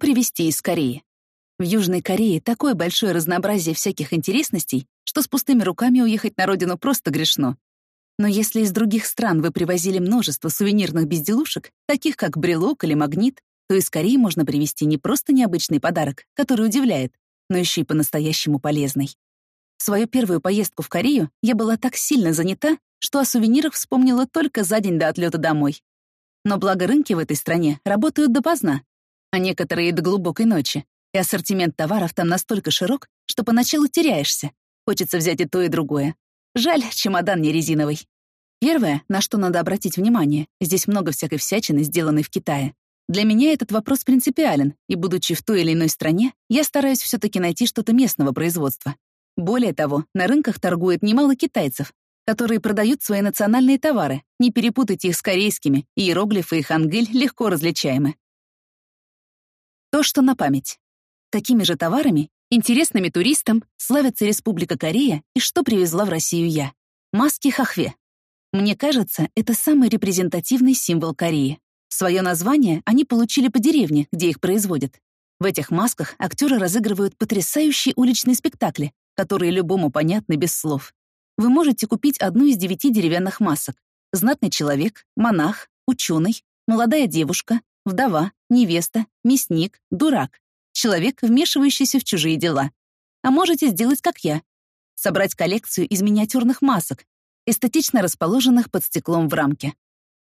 Привезти из Кореи? В Южной Корее такое большое разнообразие всяких интересностей, что с пустыми руками уехать на родину просто грешно. Но если из других стран вы привозили множество сувенирных безделушек, таких как брелок или магнит, то из Кореи можно привезти не просто необычный подарок, который удивляет, но еще и по-настоящему полезный. Свою первую поездку в Корею я была так сильно занята, что о сувенирах вспомнила только за день до отлета домой. Но благо рынки в этой стране работают допоздна, а некоторые до глубокой ночи, и ассортимент товаров там настолько широк, что поначалу теряешься. Хочется взять и то, и другое. Жаль, чемодан не резиновый. Первое, на что надо обратить внимание, здесь много всякой всячины, сделанной в Китае. Для меня этот вопрос принципиален, и, будучи в той или иной стране, я стараюсь все таки найти что-то местного производства. Более того, на рынках торгует немало китайцев, которые продают свои национальные товары. Не перепутайте их с корейскими, иероглифы и хангыль легко различаемы. То, что на память. Какими же товарами, интересными туристам, славится Республика Корея и что привезла в Россию я? Маски хахве. Мне кажется, это самый репрезентативный символ Кореи. Свое название они получили по деревне, где их производят. В этих масках актеры разыгрывают потрясающие уличные спектакли, которые любому понятны без слов. Вы можете купить одну из девяти деревянных масок. Знатный человек, монах, ученый, молодая девушка, вдова, невеста, мясник, дурак человек, вмешивающийся в чужие дела. А можете сделать, как я. Собрать коллекцию из миниатюрных масок, эстетично расположенных под стеклом в рамке.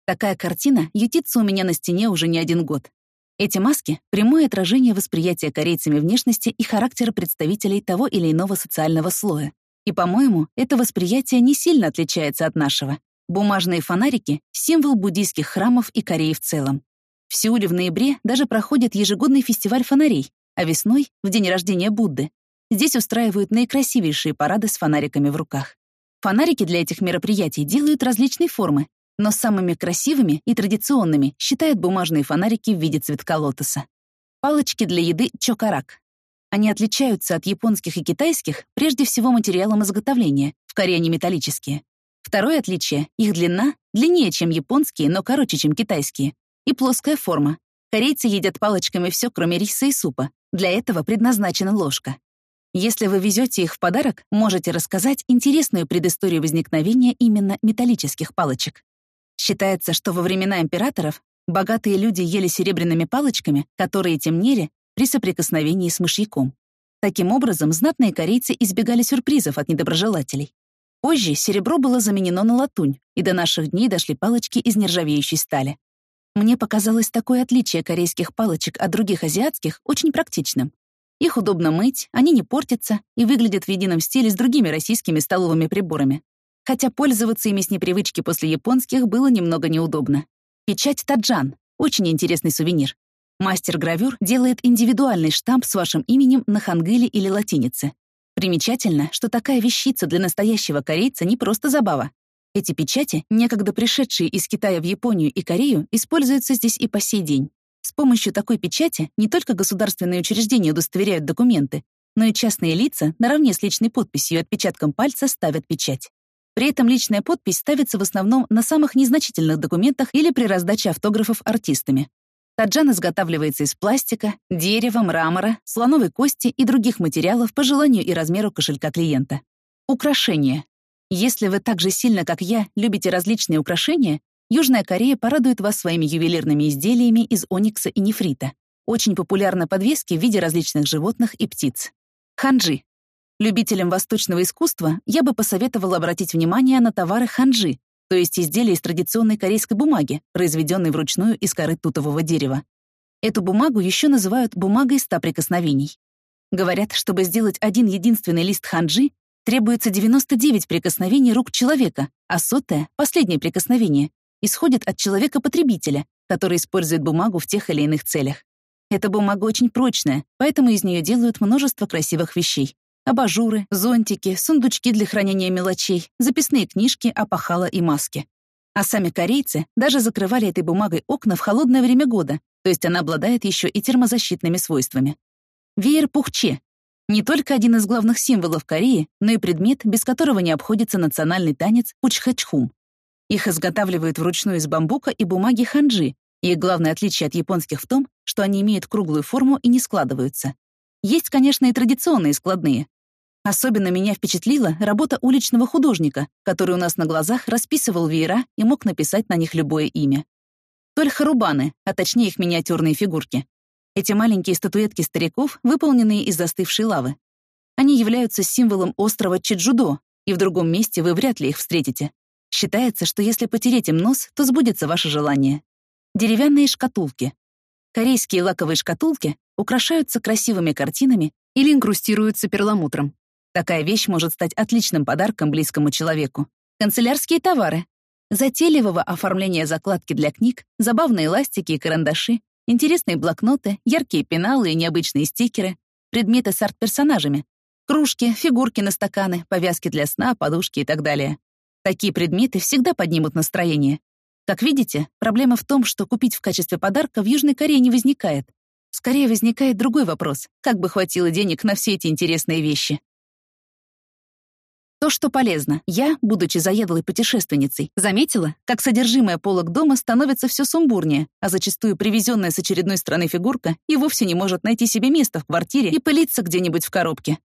Такая картина ютится у меня на стене уже не один год. Эти маски — прямое отражение восприятия корейцами внешности и характера представителей того или иного социального слоя. И, по-моему, это восприятие не сильно отличается от нашего. Бумажные фонарики — символ буддийских храмов и Кореи в целом. В Сеуле в ноябре даже проходит ежегодный фестиваль фонарей, а весной, в день рождения Будды, здесь устраивают наикрасивейшие парады с фонариками в руках. Фонарики для этих мероприятий делают различные формы, но самыми красивыми и традиционными считают бумажные фонарики в виде цветка лотоса. Палочки для еды чокарак. Они отличаются от японских и китайских прежде всего материалом изготовления, в Корее они металлические. Второе отличие — их длина длиннее, чем японские, но короче, чем китайские, и плоская форма. Корейцы едят палочками все, кроме риса и супа. Для этого предназначена ложка. Если вы везете их в подарок, можете рассказать интересную предысторию возникновения именно металлических палочек. Считается, что во времена императоров богатые люди ели серебряными палочками, которые темнели при соприкосновении с мышьяком. Таким образом, знатные корейцы избегали сюрпризов от недоброжелателей. Позже серебро было заменено на латунь, и до наших дней дошли палочки из нержавеющей стали. Мне показалось такое отличие корейских палочек от других азиатских очень практичным. Их удобно мыть, они не портятся и выглядят в едином стиле с другими российскими столовыми приборами. Хотя пользоваться ими с непривычки после японских было немного неудобно. Печать таджан — очень интересный сувенир. Мастер-гравюр делает индивидуальный штамп с вашим именем на хангыле или латинице. Примечательно, что такая вещица для настоящего корейца не просто забава. Эти печати, некогда пришедшие из Китая в Японию и Корею, используются здесь и по сей день. С помощью такой печати не только государственные учреждения удостоверяют документы, но и частные лица наравне с личной подписью и отпечатком пальца ставят печать. При этом личная подпись ставится в основном на самых незначительных документах или при раздаче автографов артистами. Таджан изготавливается из пластика, дерева, мрамора, слоновой кости и других материалов по желанию и размеру кошелька клиента. Украшения. Если вы так же сильно, как я, любите различные украшения, Южная Корея порадует вас своими ювелирными изделиями из оникса и нефрита. Очень популярны подвески в виде различных животных и птиц. Ханджи. Любителям восточного искусства я бы посоветовала обратить внимание на товары ханджи, то есть изделия из традиционной корейской бумаги, произведенной вручную из коры тутового дерева. Эту бумагу еще называют бумагой ста прикосновений. Говорят, чтобы сделать один единственный лист ханджи, требуется 99 прикосновений рук человека, а сотое, последнее прикосновение, исходит от человека-потребителя, который использует бумагу в тех или иных целях. Эта бумага очень прочная, поэтому из нее делают множество красивых вещей. Абажуры, зонтики, сундучки для хранения мелочей, записные книжки, опахала и маски. А сами корейцы даже закрывали этой бумагой окна в холодное время года, то есть она обладает еще и термозащитными свойствами. Веер пухче не только один из главных символов Кореи, но и предмет, без которого не обходится национальный танец учхачхум. Их изготавливают вручную из бамбука и бумаги ханджи, Их главное отличие от японских в том, что они имеют круглую форму и не складываются. Есть, конечно, и традиционные складные. Особенно меня впечатлила работа уличного художника, который у нас на глазах расписывал веера и мог написать на них любое имя. Только рубаны, а точнее их миниатюрные фигурки. Эти маленькие статуэтки стариков, выполненные из застывшей лавы. Они являются символом острова Чеджудо, и в другом месте вы вряд ли их встретите. Считается, что если потереть им нос, то сбудется ваше желание. Деревянные шкатулки. Корейские лаковые шкатулки украшаются красивыми картинами или инкрустируются перламутром. Такая вещь может стать отличным подарком близкому человеку. Канцелярские товары. Затейливого оформления закладки для книг, забавные ластики и карандаши, интересные блокноты, яркие пеналы и необычные стикеры, предметы с арт-персонажами, кружки, фигурки на стаканы, повязки для сна, подушки и так далее. Такие предметы всегда поднимут настроение. Как видите, проблема в том, что купить в качестве подарка в Южной Корее не возникает. Скорее возникает другой вопрос — как бы хватило денег на все эти интересные вещи? То, что полезно. Я, будучи заедлой путешественницей, заметила, как содержимое полок дома становится все сумбурнее, а зачастую привезенная с очередной страны фигурка и вовсе не может найти себе место в квартире и пылиться где-нибудь в коробке.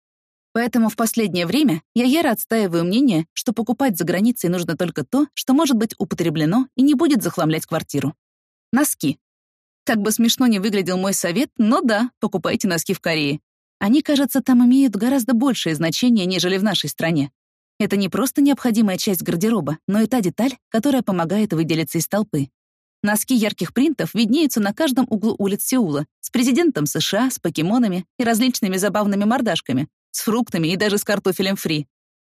Поэтому в последнее время я яро отстаиваю мнение, что покупать за границей нужно только то, что может быть употреблено и не будет захламлять квартиру. Носки. Как бы смешно ни выглядел мой совет, но да, покупайте носки в Корее. Они, кажется, там имеют гораздо большее значение, нежели в нашей стране. Это не просто необходимая часть гардероба, но и та деталь, которая помогает выделиться из толпы. Носки ярких принтов виднеются на каждом углу улиц Сеула, с президентом США, с покемонами и различными забавными мордашками, с фруктами и даже с картофелем фри.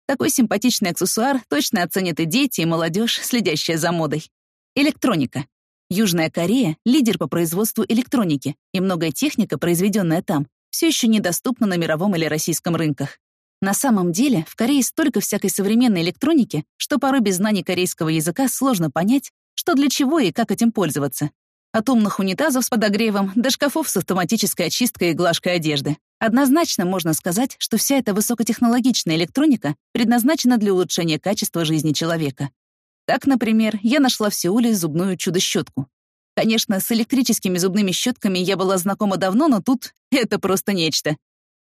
Такой симпатичный аксессуар точно оценят и дети, и молодежь, следящая за модой. Электроника. Южная Корея — лидер по производству электроники, и многое техника, произведенная там, все еще недоступна на мировом или российском рынках. На самом деле, в Корее столько всякой современной электроники, что порой без знаний корейского языка сложно понять, что для чего и как этим пользоваться. От умных унитазов с подогревом до шкафов с автоматической очисткой и глажкой одежды. Однозначно можно сказать, что вся эта высокотехнологичная электроника предназначена для улучшения качества жизни человека. Так, например, я нашла в Сеуле зубную чудо-щетку. Конечно, с электрическими зубными щетками я была знакома давно, но тут это просто нечто.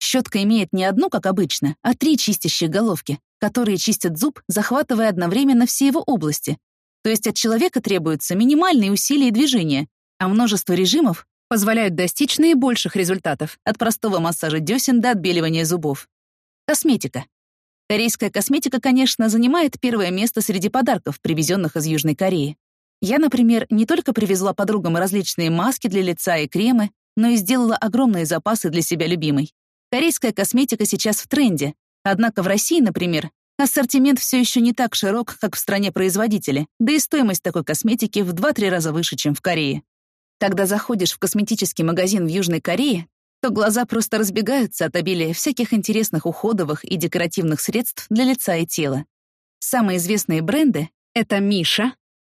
Щетка имеет не одну, как обычно, а три чистящие головки, которые чистят зуб, захватывая одновременно все его области. То есть от человека требуются минимальные усилия и движения, а множество режимов позволяют достичь наибольших результатов от простого массажа десен до отбеливания зубов. Косметика. Корейская косметика, конечно, занимает первое место среди подарков, привезенных из Южной Кореи. Я, например, не только привезла подругам различные маски для лица и кремы, но и сделала огромные запасы для себя любимой. Корейская косметика сейчас в тренде, однако в России, например, ассортимент все еще не так широк, как в стране производителя, да и стоимость такой косметики в 2-3 раза выше, чем в Корее. Когда заходишь в косметический магазин в Южной Корее, то глаза просто разбегаются от обилия всяких интересных уходовых и декоративных средств для лица и тела. Самые известные бренды — это Миша,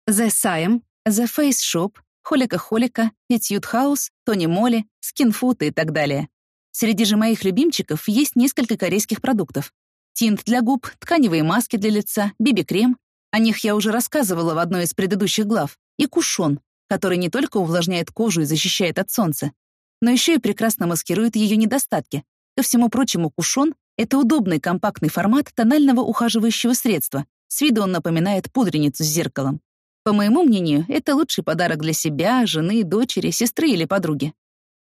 The Siam, The Face Shop, Холика Холика, Etude House, Тони Моли, Skin Food и так далее. Среди же моих любимчиков есть несколько корейских продуктов. Тинт для губ, тканевые маски для лица, биби-крем. О них я уже рассказывала в одной из предыдущих глав. И кушон, который не только увлажняет кожу и защищает от солнца, но еще и прекрасно маскирует ее недостатки. Ко всему прочему, кушон — это удобный компактный формат тонального ухаживающего средства. С виду он напоминает пудреницу с зеркалом. По моему мнению, это лучший подарок для себя, жены, дочери, сестры или подруги.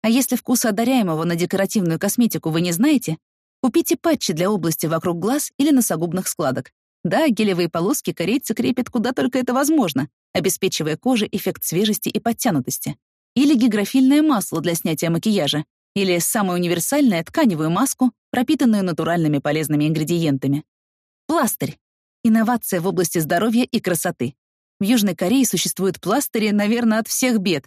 А если вкуса одаряемого на декоративную косметику вы не знаете, купите патчи для области вокруг глаз или носогубных складок. Да, гелевые полоски корейцы крепят куда только это возможно, обеспечивая коже эффект свежести и подтянутости. Или гигрофильное масло для снятия макияжа. Или самое универсальное тканевую маску, пропитанную натуральными полезными ингредиентами. Пластырь. Инновация в области здоровья и красоты. В Южной Корее существуют пластыри, наверное, от всех бед.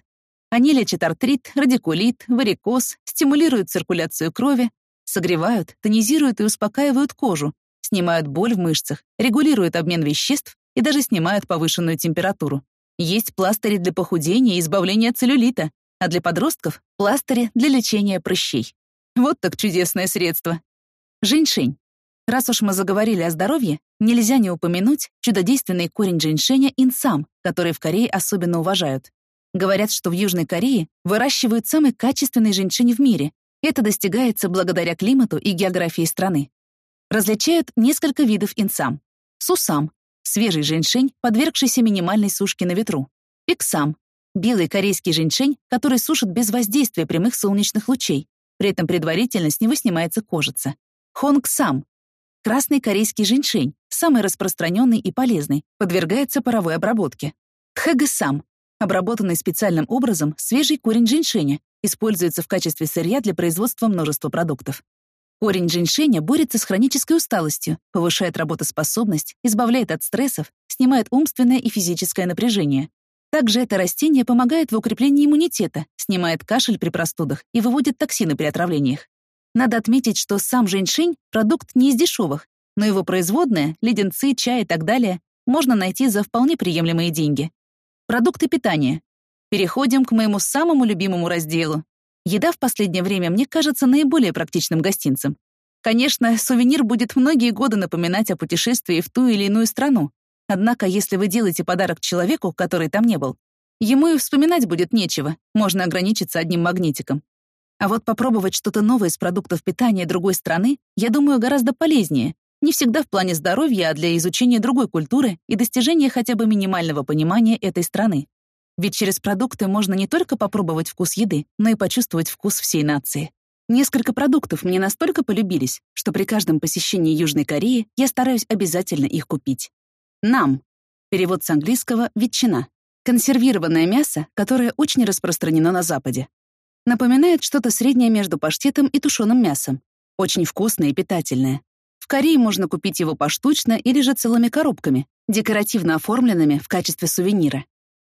Они лечат артрит, радикулит, варикоз, стимулируют циркуляцию крови, согревают, тонизируют и успокаивают кожу, снимают боль в мышцах, регулируют обмен веществ и даже снимают повышенную температуру. Есть пластыри для похудения и избавления от целлюлита, а для подростков — пластыри для лечения прыщей. Вот так чудесное средство. Женьшень. Раз уж мы заговорили о здоровье, нельзя не упомянуть чудодейственный корень женьшеня инсам, который в Корее особенно уважают. Говорят, что в Южной Корее выращивают самый качественный женьшень в мире. Это достигается благодаря климату и географии страны. Различают несколько видов инсам. Сусам — свежий женьшень, подвергшийся минимальной сушке на ветру. Пиксам — белый корейский женьшень, который сушат без воздействия прямых солнечных лучей. При этом предварительно с него снимается кожица. Хонгсам — красный корейский женьшень, самый распространенный и полезный, подвергается паровой обработке. Хэгсам — обработанный специальным образом свежий корень женьшеня, используется в качестве сырья для производства множества продуктов. Корень женьшеня борется с хронической усталостью, повышает работоспособность, избавляет от стрессов, снимает умственное и физическое напряжение. Также это растение помогает в укреплении иммунитета, снимает кашель при простудах и выводит токсины при отравлениях. Надо отметить, что сам женьшень — продукт не из дешевых, но его производные, леденцы, чай и так далее, можно найти за вполне приемлемые деньги. Продукты питания. Переходим к моему самому любимому разделу Еда в последнее время мне кажется наиболее практичным гостинцем. Конечно, сувенир будет многие годы напоминать о путешествии в ту или иную страну. Однако, если вы делаете подарок человеку, который там не был, ему и вспоминать будет нечего, можно ограничиться одним магнитиком. А вот попробовать что-то новое из продуктов питания другой страны, я думаю, гораздо полезнее. Не всегда в плане здоровья, а для изучения другой культуры и достижения хотя бы минимального понимания этой страны. Ведь через продукты можно не только попробовать вкус еды, но и почувствовать вкус всей нации. Несколько продуктов мне настолько полюбились, что при каждом посещении Южной Кореи я стараюсь обязательно их купить. Нам. Перевод с английского «ветчина». Консервированное мясо, которое очень распространено на Западе. Напоминает что-то среднее между паштетом и тушеным мясом. Очень вкусное и питательное. Корее можно купить его поштучно или же целыми коробками, декоративно оформленными в качестве сувенира.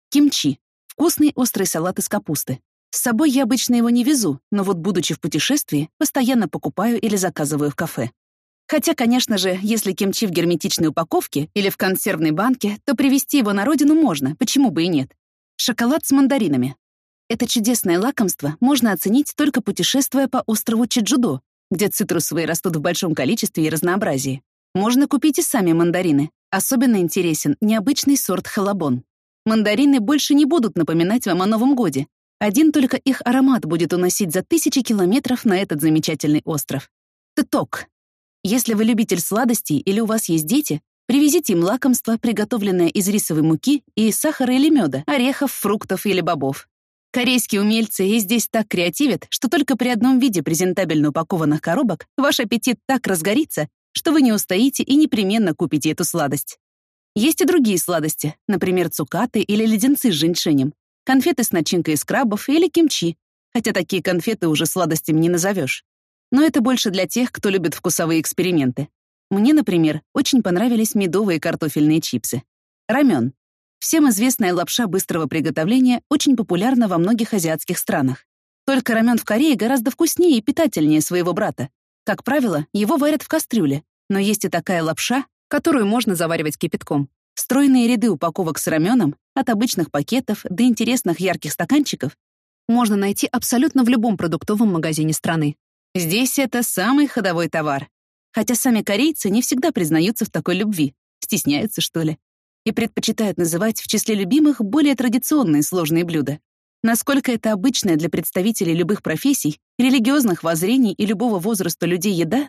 Кимчи — вкусный острый салат из капусты. С собой я обычно его не везу, но вот, будучи в путешествии, постоянно покупаю или заказываю в кафе. Хотя, конечно же, если кимчи в герметичной упаковке или в консервной банке, то привезти его на родину можно, почему бы и нет. Шоколад с мандаринами. Это чудесное лакомство можно оценить только путешествуя по острову Чеджудо, где цитрусовые растут в большом количестве и разнообразии. Можно купить и сами мандарины. Особенно интересен необычный сорт халабон. Мандарины больше не будут напоминать вам о Новом годе. Один только их аромат будет уносить за тысячи километров на этот замечательный остров. Теток. Если вы любитель сладостей или у вас есть дети, привезите им лакомство, приготовленное из рисовой муки и сахара или меда, орехов, фруктов или бобов. Корейские умельцы и здесь так креативят, что только при одном виде презентабельно упакованных коробок ваш аппетит так разгорится, что вы не устоите и непременно купите эту сладость. Есть и другие сладости, например, цукаты или леденцы с женьшенем, конфеты с начинкой из крабов или кимчи, хотя такие конфеты уже сладостями не назовешь. Но это больше для тех, кто любит вкусовые эксперименты. Мне, например, очень понравились медовые картофельные чипсы. Рамен. Всем известная лапша быстрого приготовления очень популярна во многих азиатских странах. Только рамен в Корее гораздо вкуснее и питательнее своего брата. Как правило, его варят в кастрюле, но есть и такая лапша, которую можно заваривать кипятком. Стройные ряды упаковок с раменом, от обычных пакетов до интересных ярких стаканчиков, можно найти абсолютно в любом продуктовом магазине страны. Здесь это самый ходовой товар. Хотя сами корейцы не всегда признаются в такой любви, стесняются, что ли, и предпочитают называть в числе любимых более традиционные сложные блюда. Насколько это обычная для представителей любых профессий, религиозных воззрений и любого возраста людей еда,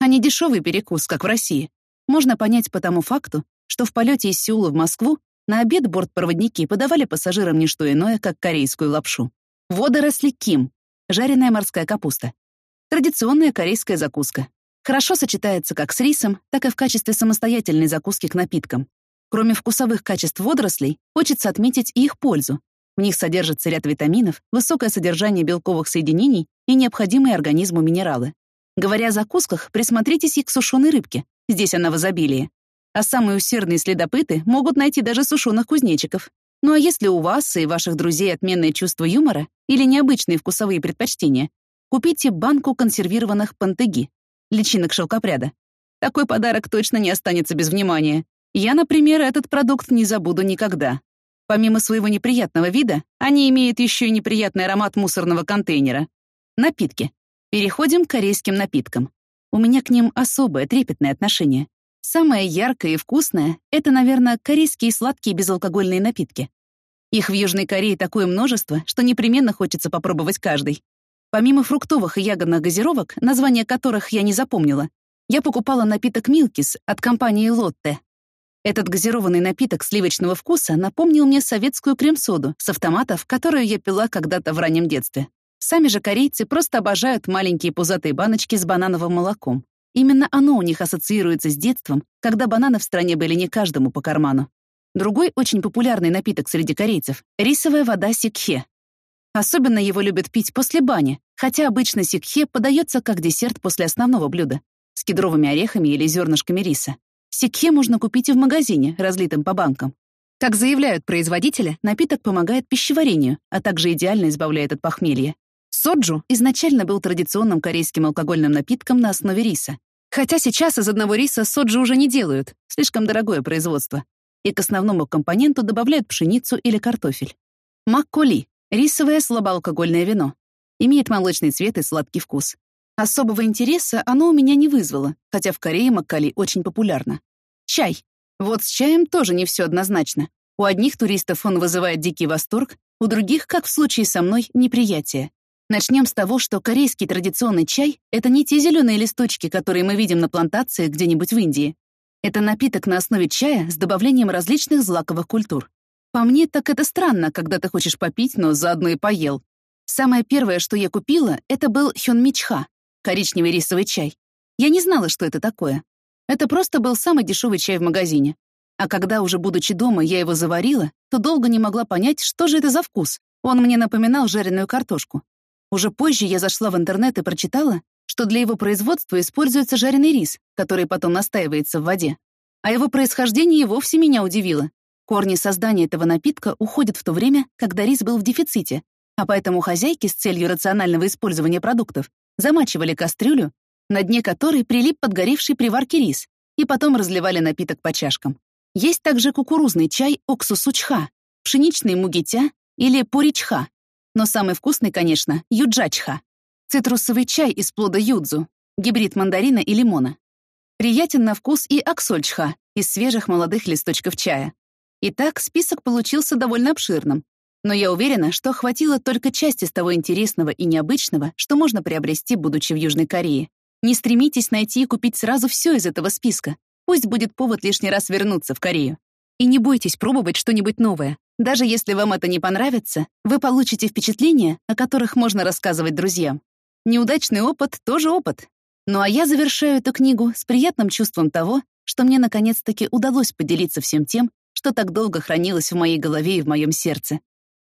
а не дешевый перекус, как в России, можно понять по тому факту, что в полете из Сеула в Москву на обед бортпроводники подавали пассажирам не что иное, как корейскую лапшу. Водоросли ким — жареная морская капуста. Традиционная корейская закуска. Хорошо сочетается как с рисом, так и в качестве самостоятельной закуски к напиткам. Кроме вкусовых качеств водорослей, хочется отметить и их пользу. В них содержится ряд витаминов, высокое содержание белковых соединений и необходимые организму минералы. Говоря о закусках, присмотритесь и к сушеной рыбке. Здесь она в изобилии. А самые усердные следопыты могут найти даже сушеных кузнечиков. Ну а если у вас и ваших друзей отменное чувство юмора или необычные вкусовые предпочтения, купите банку консервированных пантеги, личинок шелкопряда. Такой подарок точно не останется без внимания. Я, например, этот продукт не забуду никогда. Помимо своего неприятного вида, они имеют еще и неприятный аромат мусорного контейнера. Напитки. Переходим к корейским напиткам. У меня к ним особое трепетное отношение. Самое яркое и вкусное — это, наверное, корейские сладкие безалкогольные напитки. Их в Южной Корее такое множество, что непременно хочется попробовать каждый. Помимо фруктовых и ягодных газировок, названия которых я не запомнила, я покупала напиток «Милкис» от компании «Лотте». Этот газированный напиток сливочного вкуса напомнил мне советскую крем-соду с автоматов, которую я пила когда-то в раннем детстве. Сами же корейцы просто обожают маленькие пузатые баночки с банановым молоком. Именно оно у них ассоциируется с детством, когда бананы в стране были не каждому по карману. Другой очень популярный напиток среди корейцев — рисовая вода сикхе. Особенно его любят пить после бани, хотя обычно сикхе подается как десерт после основного блюда с кедровыми орехами или зернышками риса. Сикхе можно купить и в магазине, разлитым по банкам. Как заявляют производители, напиток помогает пищеварению, а также идеально избавляет от похмелья. Соджу изначально был традиционным корейским алкогольным напитком на основе риса. Хотя сейчас из одного риса соджу уже не делают, слишком дорогое производство. И к основному компоненту добавляют пшеницу или картофель. Макколи — рисовое слабоалкогольное вино. Имеет молочный цвет и сладкий вкус. Особого интереса оно у меня не вызвало, хотя в Корее макколи очень популярно. Чай. Вот с чаем тоже не все однозначно. У одних туристов он вызывает дикий восторг, у других, как в случае со мной, неприятие. Начнем с того, что корейский традиционный чай — это не те зеленые листочки, которые мы видим на плантации где-нибудь в Индии. Это напиток на основе чая с добавлением различных злаковых культур. По мне, так это странно, когда ты хочешь попить, но заодно и поел. Самое первое, что я купила, это был хёнмичха — коричневый рисовый чай. Я не знала, что это такое. Это просто был самый дешевый чай в магазине. А когда уже будучи дома я его заварила, то долго не могла понять, что же это за вкус. Он мне напоминал жареную картошку. Уже позже я зашла в интернет и прочитала, что для его производства используется жареный рис, который потом настаивается в воде. А его происхождение и вовсе меня удивило. Корни создания этого напитка уходят в то время, когда рис был в дефиците, а поэтому хозяйки с целью рационального использования продуктов замачивали кастрюлю, на дне которой прилип подгоревший при варке рис, и потом разливали напиток по чашкам. Есть также кукурузный чай оксусучха, пшеничный мугитя или пуричха, но самый вкусный, конечно, юджачха. Цитрусовый чай из плода юдзу, гибрид мандарина и лимона. Приятен на вкус и аксольчха из свежих молодых листочков чая. Итак, список получился довольно обширным. Но я уверена, что охватило только часть из того интересного и необычного, что можно приобрести, будучи в Южной Корее. Не стремитесь найти и купить сразу все из этого списка. Пусть будет повод лишний раз вернуться в Корею. И не бойтесь пробовать что-нибудь новое. Даже если вам это не понравится, вы получите впечатления, о которых можно рассказывать друзьям. Неудачный опыт — тоже опыт. Ну а я завершаю эту книгу с приятным чувством того, что мне наконец-таки удалось поделиться всем тем, что так долго хранилось в моей голове и в моем сердце.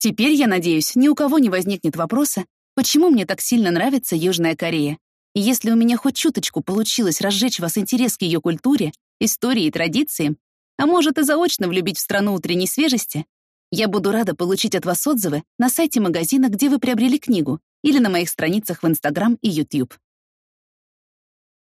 Теперь, я надеюсь, ни у кого не возникнет вопроса, почему мне так сильно нравится Южная Корея. И если у меня хоть чуточку получилось разжечь вас интерес к ее культуре, истории и традициям, а может и заочно влюбить в страну утренней свежести, я буду рада получить от вас отзывы на сайте магазина, где вы приобрели книгу, или на моих страницах в Инстаграм и YouTube.